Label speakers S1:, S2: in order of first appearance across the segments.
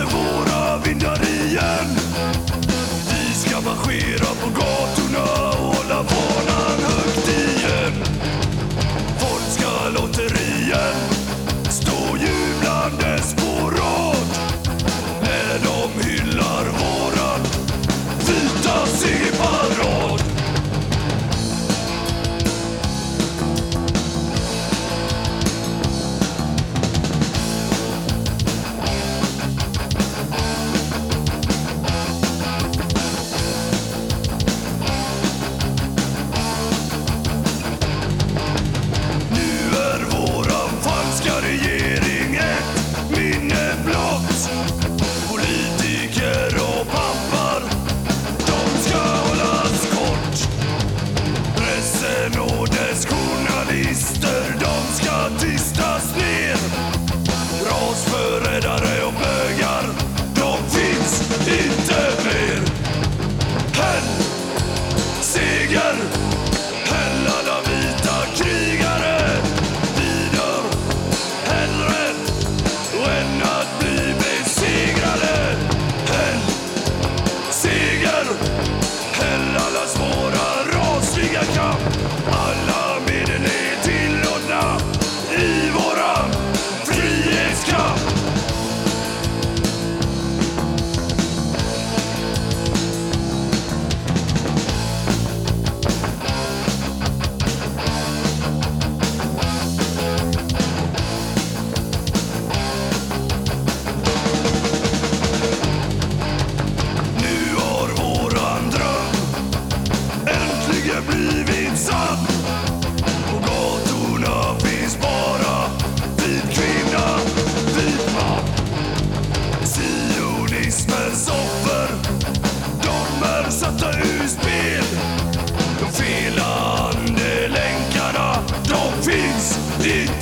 S1: blåser våra vindar igen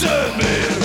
S1: to me.